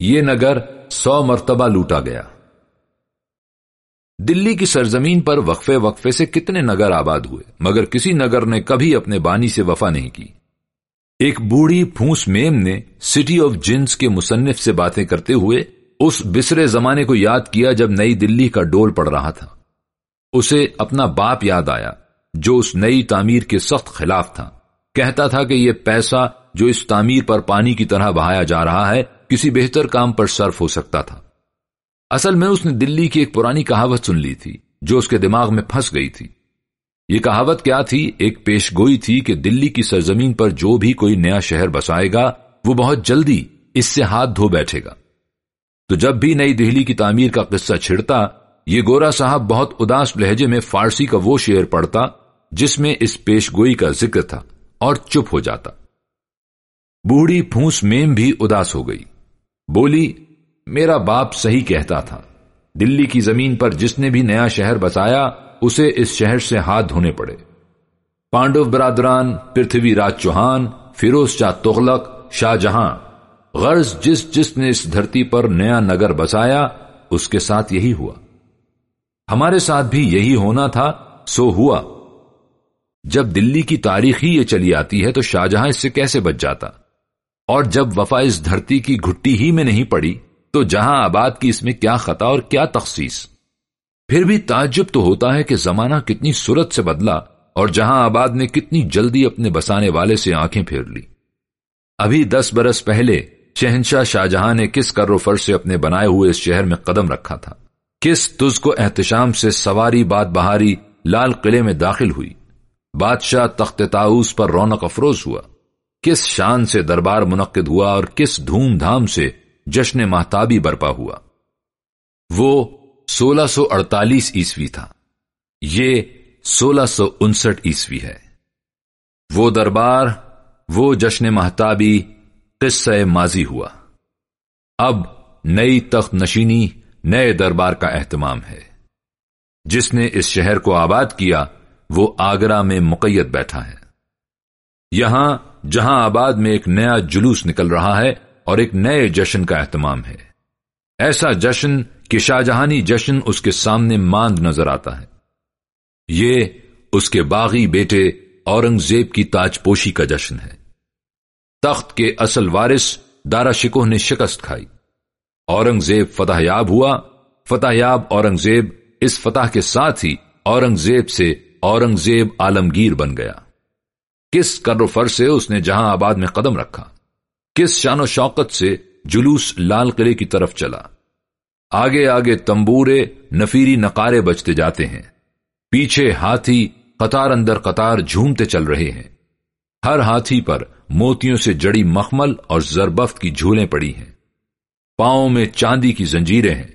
یہ نگر سو مرتبہ لوٹا گیا۔ دلی کی سرزمین پر وقفے وقفے سے کتنے نگر آباد ہوئے، مگر کسی نگر نے کبھی اپنے بانی سے وفا نہیں کی۔ ایک بوڑھی پھونس میم نے سٹی آف جنس کے مصنف سے باتیں کرتے ہوئے اس بسرے زمانے کو یاد کیا جب نئی دلی کا ڈول پڑ رہا تھا۔ اسے اپنا باپ یاد آیا، جو اس نئی تعمیر کے سخت خلاف تھا۔ کہتا تھا کہ یہ پیسہ جو اس تعمیر پر پانی کی طرح بہایا جا رہا ہے کسی بہتر کام پر صرف ہو سکتا تھا۔ اصل میں اس نے دلی کی ایک پرانی کہاوت سن لی تھی، جو اس کے دماغ میں پھنس گئی تھی۔ یہ کہاوت کیا تھی؟ ایک پیش گوئی تھی کہ دلی کی سرزمین پر جو بھی کوئی نیا شہر بسائے گا، وہ بہت جلدی اس سے ہاتھ دھو بیٹھے گا۔ تو جب بھی نئی دہلی کی تعمیر کا قصہ چھڑتا، یہ گورا صاحب بہت اداس لہجے میں فارسی کا وہ شعر پڑتا جس میں اس پیش گوئی کا ذکر تھا اور چپ ہو جاتا۔ بوڑھی پھونس میم بھی اداس ہو گئی۔ بولی، میرا باپ صحیح کہتا تھا۔ دلی کی زمین پر جس نے بھی نیا شہر بسایا، اسے اس شہر سے ہاتھ دھونے پڑے۔ پانڈو برادران، پرتھوی راج چوہان، فیروز شاہ تغلق، شاہ جہاں، غرض جس جس نے اس دھرتی پر نیا نگر بسایا، اس کے ساتھ یہی ہوا۔ ہمارے ساتھ بھی یہی ہونا تھا، سو ہوا۔ جب دلی کی تاریخ ہی یہ چلی آتی ہے تو شاہجہاں اس سے کیسے بچ جاتا؟ اور جب وفا اس دھرتی کی گھٹی ہی میں نہیں پڑی، تو جہاں آباد کی اس میں کیا خطا اور کیا تخصیص؟ پھر بھی تعجب تو ہوتا ہے کہ زمانہ کتنی صورت سے بدلا اور جہاں آباد نے کتنی جلدی اپنے بسانے والے سے آنکھیں پھیر لی۔ ابھی دس برس پہلے شہنشاہ شاہجہاں نے کس کر فر سے اپنے بنائے ہوئے اس شہر میں قدم رکھا تھا۔ کس تز کو احتشام سے سواری بات بہاری لال قلعے میں داخل ہوئی۔ بادشاہ تخت تاؤس پر رونق افروز ہوا۔ کس شان سے دربار منعقد ہوا اور کس دھوم دھام سے جشن محتابی برپا ہوا۔ وہ سولہ سو اڑتالیس عیسوی تھا۔ یہ سولہ سو انسٹھ عیسوی ہے۔ وہ دربار، وہ جشن محتابی قصہ ماضی ہوا۔ اب نئی تخت نشینی، نئے دربار کا اہتمام ہے۔ جس نے اس شہر کو آباد کیا، وہ آگرہ میں مقیت بیٹھا ہے۔ یہاں جہاں آباد میں ایک نیا جلوس نکل رہا ہے اور ایک نئے جشن کا اہتمام ہے۔ ایسا جشن کہ شاہجہانی جشن اس کے سامنے ماند نظر آتا ہے۔ یہ اس کے باغی بیٹے اورنگزیب کی تاج پوشی کا جشن ہے۔ تخت کے اصل وارث دارا شکوہ نے شکست کھائی۔ اورنگزیب فتح یاب ہوا۔ فتح یاب اورنگزیب اس فتح کے ساتھ ہی اورنگزیب سے اورنگزیب عالمگیر بن گیا۔ کس کر فر سے اس نے جہاں آباد میں قدم رکھا؟ کس شان و شوقت سے جلوس لال قلعے کی طرف چلا؟ آگے آگے تمبورے نفیری نقارے بچتے جاتے ہیں۔ پیچھے ہاتھی قطار اندر قطار جھومتے چل رہے ہیں۔ ہر ہاتھی پر موتیوں سے جڑی مخمل اور زربفت کی جھولیں پڑی ہیں۔ پاؤں میں چاندی کی زنجیریں ہیں۔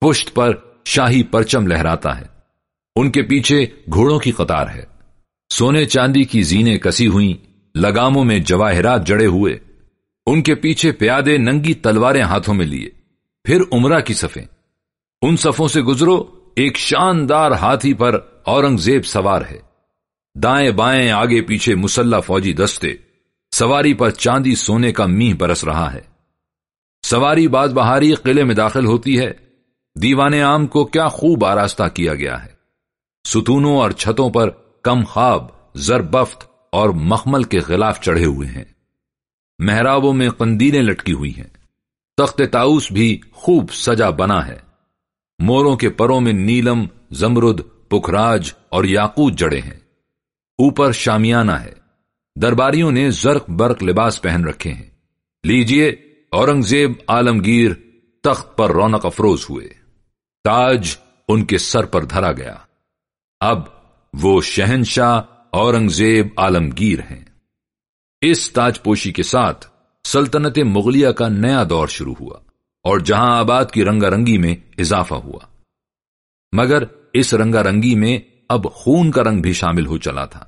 پشت پر شاہی پرچم لہراتا ہے۔ ان کے پیچھے گھوڑوں کی قطار ہے۔ سونے چاندی کی زینے کسی ہوئی لگاموں میں جواہرات جڑے ہوئے، ان کے پیچھے پیادے ننگی تلواریں ہاتھوں میں لیے، پھر عمرہ کی صفیں۔ ان صفوں سے گزرو، ایک شاندار ہاتھی پر اورنگزیب سوار ہے۔ دائیں بائیں آگے پیچھے مسلح فوجی دستے، سواری پر چاندی سونے کا میہ برس رہا ہے۔ سواری باز بہاری قلعے میں داخل ہوتی ہے۔ دیوان عام کو کیا خوب آراستہ کیا گیا ہے۔ ستونوں اور چھتوں پر کم خواب، زربفت اور مخمل کے خلاف چڑھے ہوئے ہیں۔ محرابوں میں قندیلیں لٹکی ہوئی ہیں۔ تخت تاؤس بھی خوب سجا بنا ہے۔ موروں کے پروں میں نیلم، زمرد پخراج اور یاقوت جڑے ہیں۔ اوپر شامیانہ ہے۔ درباریوں نے زرق برق لباس پہن رکھے ہیں۔ لیجیے اورنگزیب عالمگیر تخت پر رونق افروز ہوئے۔ تاج ان کے سر پر دھرا گیا۔ اب وہ شہنشاہ اورنگزیب عالمگیر ہیں۔ اس تاج پوشی کے ساتھ سلطنت مغلیہ کا نیا دور شروع ہوا اور جہاں آباد کی رنگا رنگی میں اضافہ ہوا۔ مگر اس رنگا رنگی میں اب خون کا رنگ بھی شامل ہو چلا تھا۔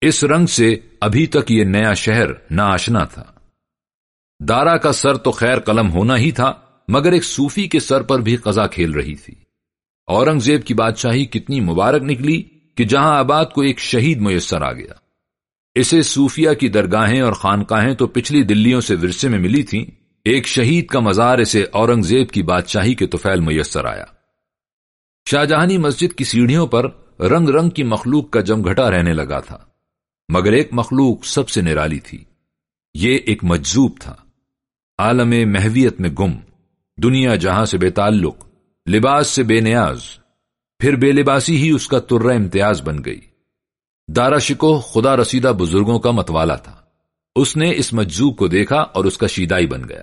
اس رنگ سے ابھی تک یہ نیا شہر نہ آشنا تھا۔ دارا کا سر تو خیر قلم ہونا ہی تھا، مگر ایک صوفی کے سر پر بھی قضا کھیل رہی تھی۔ اورنگزیب کی بادشاہی کتنی مبارک نکلی کہ جہاں آباد کو ایک شہید میسر آ گیا۔ اسے صوفیہ کی درگاہیں اور خانقاہیں تو پچھلی دلیوں سے ورثے میں ملی تھیں۔ ایک شہید کا مزار اسے اورنگزیب کی بادشاہی کے توفیل میسر آیا۔ شاہجہانی مسجد کی سیڑھیوں پر رنگ رنگ کی مخلوق کا جم گھٹا رہنے لگا تھا۔ مگر ایک مخلوق سب سے نرالی تھی۔ یہ ایک مجزوب تھا۔ عالم محویت میں گم۔ دنیا جہاں سے بے تعلق، لباس سے بے نیاز۔ پھر بے لباسی ہی اس کا تر امتیاز بن گئی۔ دارا شکو خدا رسیدہ بزرگوں کا متوالا تھا۔ اس نے اس مجزوب کو دیکھا اور اس کا شیدائی بن گیا۔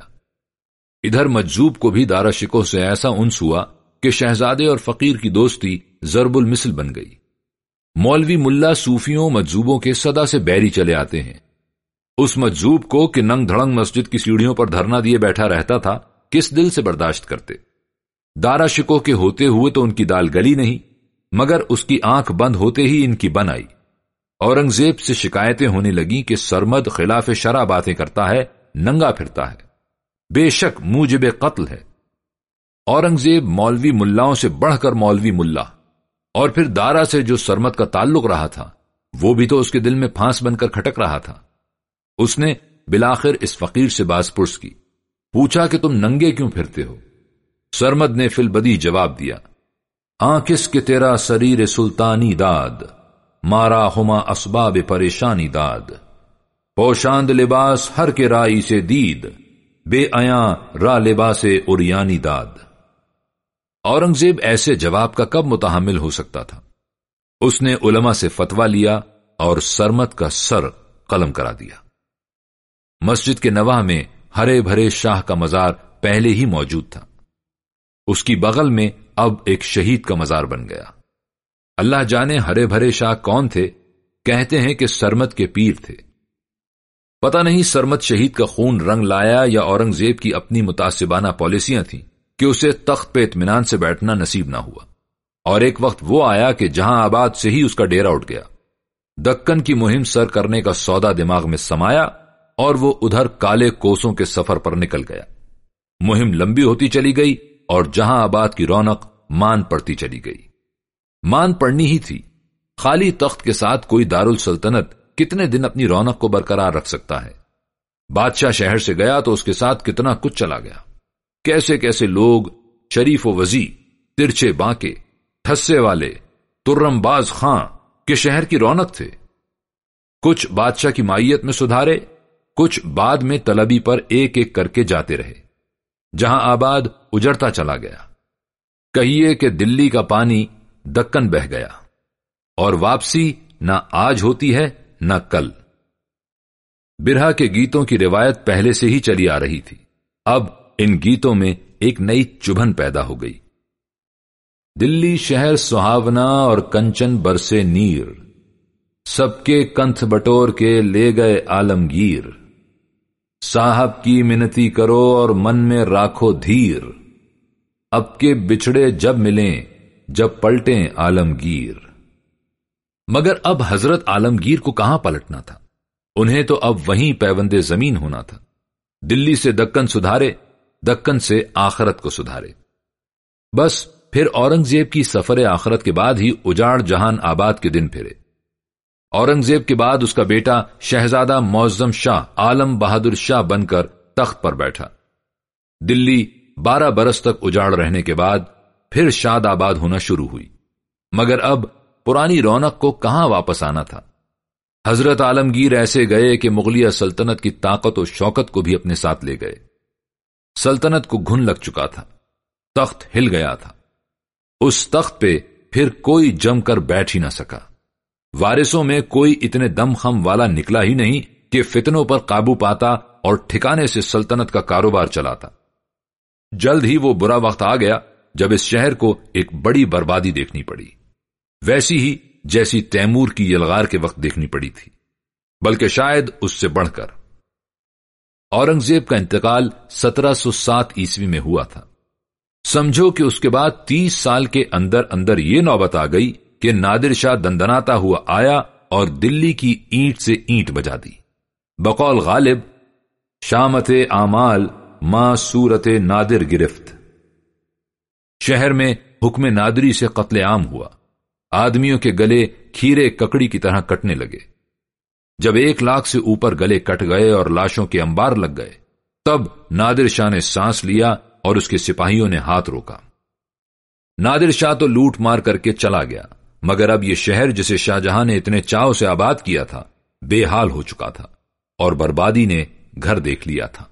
ادھر مجزوب کو بھی دارا شکو سے ایسا انس ہوا کہ شہزادے اور فقیر کی دوستی ضرب المثل بن گئی۔ مولوی ملا صوفیوں مجزوبوں کے صدا سے بیری چلے آتے ہیں۔ اس مجزوب کو کہ ننگ دھڑنگ مسجد کی سیڑھیوں پر دھرنا دیے بیٹھا رہتا تھا، کس دل سے برداشت کرتے؟ دارا شکو کے ہوتے ہوئے تو ان کی دال گلی نہیں، مگر اس کی آنکھ بند ہوتے ہی ان کی بن آئی۔ اورنگزیب سے شکایتیں ہونے لگیں کہ سرمد خلاف شرع باتیں کرتا ہے، ننگا پھرتا ہے۔ بے شک موجب قتل ہے۔ اورنگزیب مولوی ملاؤں سے بڑھ کر مولوی ملا۔ اور پھر دارا سے جو سرمت کا تعلق رہا تھا، وہ بھی تو اس کے دل میں پھانس بن کر کھٹک رہا تھا۔ اس نے بلاخر اس فقیر سے باز پرس کی۔ پوچھا کہ تم ننگے کیوں پھرتے ہو؟ سرمد نے فل بدی جواب دیا، آ کے تیرا سریر سلطانی داد؟ مارا ہما اسباب پریشانی داد۔ پوشاند لباس ہر کے رائی سے دید، بے ایا را لباس اریانی داد۔ اورنگزیب ایسے جواب کا کب متحمل ہو سکتا تھا؟ اس نے علماء سے فتوا لیا اور سرمت کا سر قلم کرا دیا۔ مسجد کے نواح میں ہرے بھرے شاہ کا مزار پہلے ہی موجود تھا۔ اس کی بغل میں اب ایک شہید کا مزار بن گیا۔ اللہ جانے ہرے بھرے شاہ کون تھے، کہتے ہیں کہ سرمت کے پیر تھے۔ پتہ نہیں سرمت شہید کا خون رنگ لایا یا اورنگزیب کی اپنی متاثبانہ پالیسیاں تھیں کہ اسے تخت پہ اطمینان سے بیٹھنا نصیب نہ ہوا۔ اور ایک وقت وہ آیا کہ جہاں آباد سے ہی اس کا ڈیرا اٹھ گیا۔ دکن کی مہم سر کرنے کا سودا دماغ میں سمایا اور وہ ادھر کالے کوسوں کے سفر پر نکل گیا۔ مہم لمبی ہوتی چلی گئی اور جہاں آباد کی رونق مان پڑتی چلی گئی۔ مان پڑنی ہی تھی۔ خالی تخت کے ساتھ کوئی دارالسلطنت کتنے دن اپنی رونق کو برقرار رکھ سکتا ہے؟ بادشاہ شہر سے گیا تو اس کے ساتھ کتنا کچھ چلا گیا۔ کیسے کیسے لوگ، شریف و وزی ترچے بانکے ٹھسے والے، ترم باز خاں کے شہر کی رونق تھے۔ کچھ بادشاہ کی مائیت میں سدھارے، کچھ بعد میں طلبی پر ایک ایک کر کے جاتے رہے۔ جہاں آباد اجڑتا چلا گیا۔ کہیے کہ دلی کا پانی دکن بہ گیا۔ اور واپسی نہ آج ہوتی ہے، نہ کل۔ برہا کے گیتوں کی روایت پہلے سے ہی چلی آ رہی تھی۔ اب ان گیتوں میں ایک نئی چبھن پیدا ہو گئی۔ دلی شہر سہاونا اور کنچن برسے نیر۔ سب کے کنتھ بٹور کے لے گئے عالمگیر۔ صاحب کی منتی کرو اور من میں راکھو دھیر۔ اب کے بچھڑے جب ملیں، جب پلٹیں عالمگیر۔ مگر اب حضرت عالمگیر کو کہاں پلٹنا تھا؟ انہیں تو اب وہیں پیوند زمین ہونا تھا۔ دلی سے دکن سدھارے، دکن سے آخرت کو سدھارے۔ بس پھر اورنگزیب کی سفر آخرت کے بعد ہی اجاڑ جہان آباد کے دن پھرے۔ اورنگزیب کے بعد اس کا بیٹا شہزادہ معظم شاہ عالم بہادر شاہ بن کر تخت پر بیٹھا۔ دلی بارہ برس تک اجاڑ رہنے کے بعد پھر شاد آباد ہونا شروع ہوئی۔ مگر اب پرانی رونق کو کہاں واپس آنا تھا؟ حضرت عالمگیر ایسے گئے کہ مغلیہ سلطنت کی طاقت و شوکت کو بھی اپنے ساتھ لے گئے۔ سلطنت کو گھن لگ چکا تھا، تخت ہل گیا تھا۔ اس تخت پہ پھر کوئی جم کر بیٹھ ہی نہ سکا۔ وارثوں میں کوئی اتنے دم خم والا نکلا ہی نہیں کہ فتنوں پر قابو پاتا اور ٹھکانے سے سلطنت کا کاروبار چلاتا۔ جلد ہی وہ برا وقت آ گیا جب اس شہر کو ایک بڑی بربادی دیکھنی پڑی۔ ویسی ہی جیسی تیمور کی یلغار کے وقت دیکھنی پڑی تھی، بلکہ شاید اس سے بڑھ کر۔ اورنگزیب کا انتقال سترہ سو سات عیسوی میں ہوا تھا۔ سمجھو کہ اس کے بعد تیس سال کے اندر اندر یہ نوبت آ گئی کہ نادر شاہ دندناتا ہوا آیا اور دلی کی اینٹ سے اینٹ بجا دی۔ بقول غالب، شامت آمال ماں صورت نادر گرفت۔ شہر میں حکم نادری سے قتل عام ہوا۔ آدمیوں کے گلے کھیرے ککڑی کی طرح کٹنے لگے۔ جب ایک لاکھ سے اوپر گلے کٹ گئے اور لاشوں کے انبار لگ گئے، تب نادر شاہ نے سانس لیا اور اس کے سپاہیوں نے ہاتھ روکا۔ نادر شاہ تو لوٹ مار کر کے چلا گیا، مگر اب یہ شہر جسے شاہ جہاں نے اتنے چاؤ سے آباد کیا تھا، بے حال ہو چکا تھا اور بربادی نے گھر دیکھ لیا تھا۔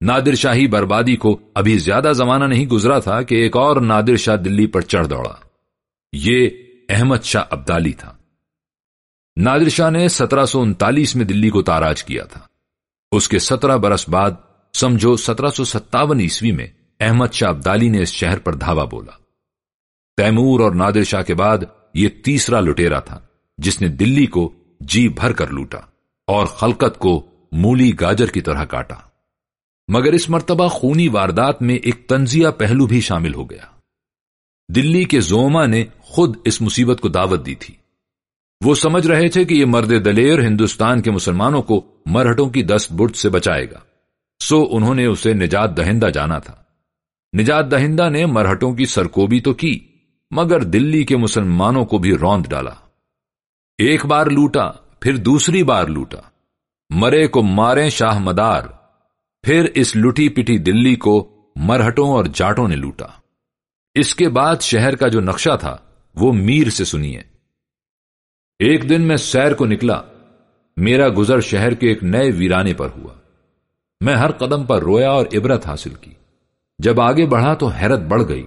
نادر شاہی بربادی کو ابھی زیادہ زمانہ نہیں گزرا تھا کہ ایک اور نادر شاہ دلی پر چڑھ دوڑا۔ یہ احمد شاہ ابدالی تھا۔ نادر شاہ نے سترہ سو انتالیس میں دلی کو تاراج کیا تھا۔ اس کے سترہ برس بعد سمجھو سترہ سو ستاون عیسوی میں احمد شاہ ابدالی نے اس شہر پر دھاوا بولا۔ تیمور اور نادر شاہ کے بعد یہ تیسرا لٹیرا تھا جس نے دلی کو جی بھر کر لوٹا اور خلقت کو مولی گاجر کی طرح کاٹا۔ مگر اس مرتبہ خونی واردات میں ایک تنزیہ پہلو بھی شامل ہو گیا۔ دلی کے زوما نے خود اس مصیبت کو دعوت دی تھی۔ وہ سمجھ رہے تھے کہ یہ مرد دلیر ہندوستان کے مسلمانوں کو مرہٹوں کی دست برد سے بچائے گا۔ سو انہوں نے اسے نجات دہندہ جانا تھا۔ نجات دہندہ نے مرہٹوں کی سرکوبی تو کی، مگر دلی کے مسلمانوں کو بھی روند ڈالا۔ ایک بار لوٹا، پھر دوسری بار لوٹا۔ مرے کو مارے شاہ مدار۔ پھر اس لٹی پٹی دلی کو مرہٹوں اور جاٹوں نے لوٹا۔ اس کے بعد شہر کا جو نقشہ تھا، وہ میر سے سنیے۔ ایک دن میں سیر کو نکلا، میرا گزر شہر کے ایک نئے ویرانے پر ہوا۔ میں ہر قدم پر رویا اور عبرت حاصل کی۔ جب آگے بڑھا تو حیرت بڑھ گئی،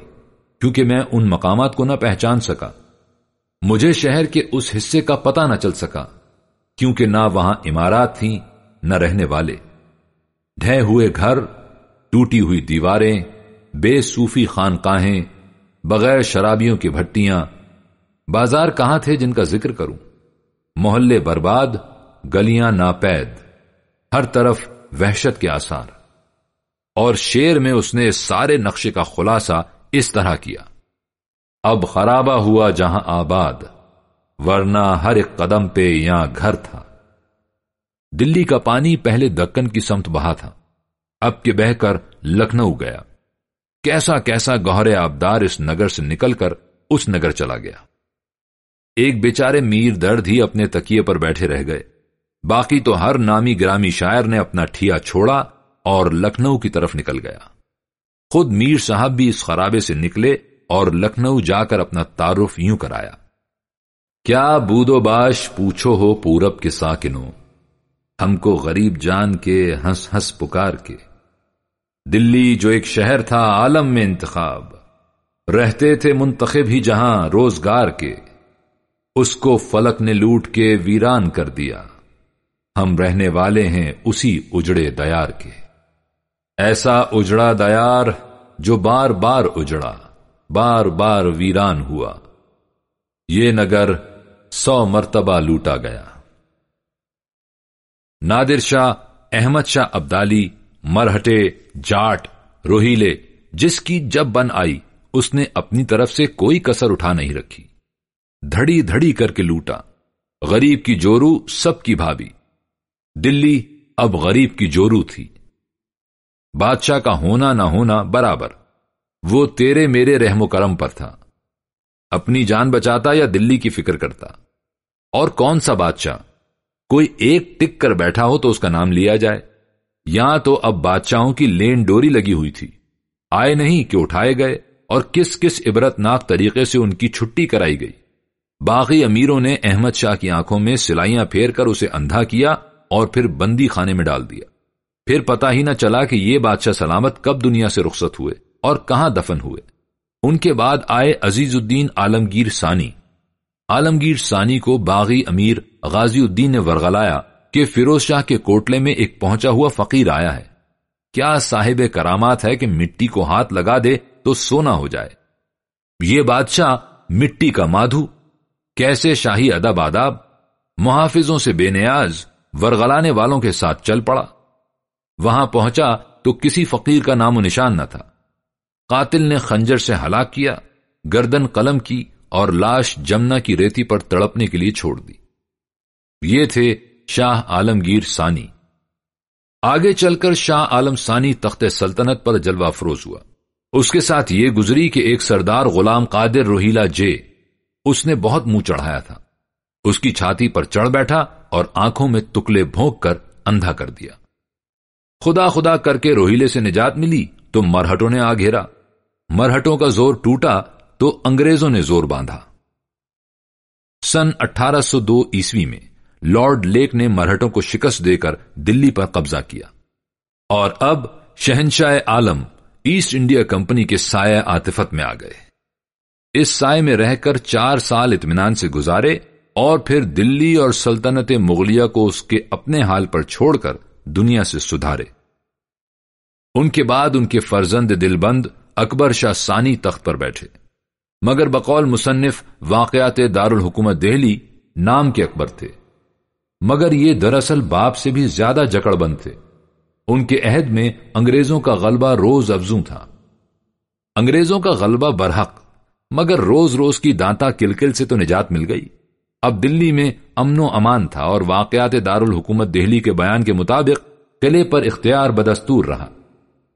کیونکہ میں ان مقامات کو نہ پہچان سکا۔ مجھے شہر کے اس حصے کا پتہ نہ چل سکا، کیونکہ نہ وہاں عمارات تھیں، نہ رہنے والے۔ ڈھے ہوئے گھر، ٹوٹی ہوئی دیواریں، بے صوفی خانقاہیں، بغیر شرابیوں کی بھٹیاں۔ بازار کہاں تھے جن کا ذکر کروں؟ محلے برباد، گلیاں ناپید۔ ہر طرف وحشت کے آثار۔ اور شیر میں اس نے سارے نقشے کا خلاصہ اس طرح کیا۔ اب خرابہ ہوا جہاں آباد، ورنہ ہر ایک قدم پہ یہاں گھر تھا۔ دلی کا پانی پہلے دکن کی سمت بہا تھا۔ اب کے بہ کر لکھنؤ گیا۔ کیسا کیسا گہرے آبدار اس نگر سے نکل کر اس نگر چلا گیا۔ ایک بیچارے میر درد ہی اپنے تکیے پر بیٹھے رہ گئے۔ باقی تو ہر نامی گرامی شاعر نے اپنا ٹھیا چھوڑا اور لکھنؤ کی طرف نکل گیا۔ خود میر صاحب بھی اس خرابے سے نکلے اور لکھنؤ جا کر اپنا تعارف یوں کرایا۔ کیا بودو باش پوچھو ہو پورب کے ساکنوں؟ ہم کو غریب جان کے ہنس ہنس پکار کے۔ دلی جو ایک شہر تھا، عالم میں انتخاب۔ رہتے تھے منتخب ہی جہاں روزگار کے۔ اس کو فلک نے لوٹ کے ویران کر دیا۔ ہم رہنے والے ہیں اسی اجڑے دیار کے۔ ایسا اجڑا دیار جو بار بار اجڑا، بار بار ویران ہوا۔ یہ نگر سو مرتبہ لوٹا گیا۔ نادر شاہ، احمد شاہ ابدالی، مرہٹے، جاٹ، روہیلے، جس کی جب بن آئی، اس نے اپنی طرف سے کوئی کسر اٹھا نہیں رکھی۔ دھڑی دھڑی کر کے لوٹا۔ غریب کی جورو سب کی بھابی دلی اب غریب کی جورو تھی۔ بادشاہ کا ہونا نہ ہونا برابر۔ وہ تیرے میرے رحم و کرم پر تھا۔ اپنی جان بچاتا یا دلی کی فکر کرتا؟ اور کون سا بادشاہ؟ کوئی ایک ٹک کر بیٹھا ہو تو اس کا نام لیا جائے۔ یا تو اب بادشاہوں کی لین ڈوری لگی ہوئی تھی۔ آئے نہیں کہ اٹھائے گئے اور کس کس عبرت ناک طریقے سے ان کی چھٹی کرائی گئی۔ باقی امیروں نے احمد شاہ کی آنکھوں میں سلائیاں پھیر کر اسے اندھا کیا اور پھر بندی خانے میں ڈال دیا۔ پھر پتا ہی نہ چلا کہ یہ بادشاہ سلامت کب دنیا سے رخصت ہوئے اور کہاں دفن ہوئے۔ ان کے بعد آئے عزیز الدین عالمگیر ثانی۔ عالمگیر ثانی کو باغی امیر غازی الدین نے ورغلایا کہ فیروز شاہ کے کوٹلے میں ایک پہنچا ہوا فقیر آیا ہے۔ کیا صاحب کرامات ہے کہ مٹی کو ہاتھ لگا دے تو سونا ہو جائے؟ یہ بادشاہ مٹی کا مادھو، کیسے شاہی ادب آداب، محافظوں سے بے نیاز، ورغلانے والوں کے ساتھ چل پڑا؟ وہاں پہنچا تو کسی فقیر کا نام و نشان نہ تھا۔ قاتل نے خنجر سے ہلاک کیا، گردن قلم کی اور لاش جمنا کی ریتی پر تڑپنے کے لیے چھوڑ دی۔ یہ تھے شاہ عالمگیر سانی آگے چل کر شاہ عالم سانی تخت سلطنت پر جلوہ افروز ہوا۔ اس کے ساتھ یہ گزری کہ ایک سردار غلام قادر روہیلا جے، اس نے بہت منہ چڑھایا تھا۔ اس کی چھاتی پر چڑھ بیٹھا اور آنکھوں میں تکلے بھونک کر اندھا کر دیا۔ خدا خدا کر کے روہیلے سے نجات ملی تو مرہٹوں نے آ گھیرا۔ مرہٹوں کا زور ٹوٹا تو انگریزوں نے زور باندھا۔ سن اٹھارہ سو دو عیسوی میں لارڈ لیک نے مرہٹوں کو شکست دے کر دلی پر قبضہ کیا۔ اور اب شہنشاہ عالم ایسٹ انڈیا کمپنی کے سایہ آتفت میں آ گئے۔ اس سائے میں رہ کر چار سال اطمینان سے گزارے اور پھر دلی اور سلطنت مغلیہ کو اس کے اپنے حال پر چھوڑ کر دنیا سے سدھارے۔ ان کے بعد ان کے فرزند دل بند اکبر شاہ سانی تخت پر بیٹھے۔ مگر بقول مصنف واقعات دارالحکومت دہلی نام کے اکبر تھے۔ مگر یہ دراصل باپ سے بھی زیادہ جکڑ بند تھے۔ ان کے عہد میں انگریزوں کا غلبہ روز افزوں تھا۔ انگریزوں کا غلبہ برحق، مگر روز روز کی دانتا کلکل سے تو نجات مل گئی۔ اب دلی میں امن و امان تھا اور واقعات دارالحکومت دہلی کے بیان کے مطابق قلعے پر اختیار بدستور رہا۔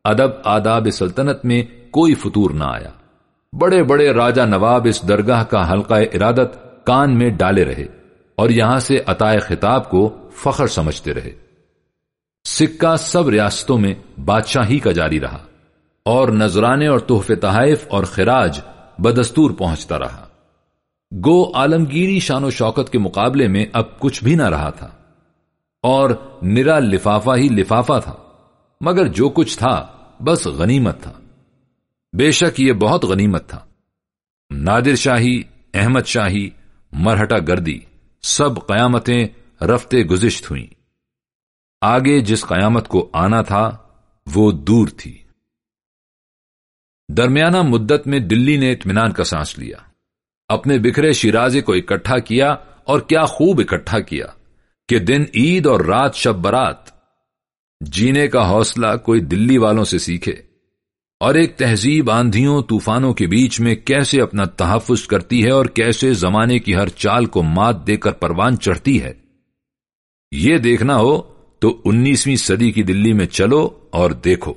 ادب، آداب سلطنت میں کوئی فطور نہ آیا۔ بڑے بڑے راجہ نواب اس درگاہ کا حلقہ ارادت کان میں ڈالے رہے۔ اور یہاں سے عطائے خطاب کو فخر سمجھتے رہے۔ سکہ سب ریاستوں میں بادشاہی کا جاری رہا اور نذرانے اور تحف تحائف اور خراج بدستور پہنچتا رہا۔ گو عالمگیری شان و شوکت کے مقابلے میں اب کچھ بھی نہ رہا تھا اور نرا لفافہ ہی لفافہ تھا، مگر جو کچھ تھا بس غنیمت تھا۔ بے شک یہ بہت غنیمت تھا۔ نادر شاہی، احمد شاہی مرہٹا گردی۔ سب قیامتیں رفتے گزشت ہوئیں۔ آگے جس قیامت کو آنا تھا، وہ دور تھی۔ درمیانہ مدت میں دلی نے اطمینان کا سانس لیا۔ اپنے بکھرے شیرازے کو اکٹھا کیا اور کیا خوب اکٹھا کیا کہ دن عید اور رات شب برات۔ جینے کا حوصلہ کوئی دلی والوں سے سیکھے۔ اور ایک تہذیب آندھیوں طوفانوں کے بیچ میں کیسے اپنا تحفظ کرتی ہے اور کیسے زمانے کی ہر چال کو مات دے کر پروان چڑھتی ہے۔ یہ دیکھنا ہو تو انیسویں صدی کی دلی میں چلو اور دیکھو۔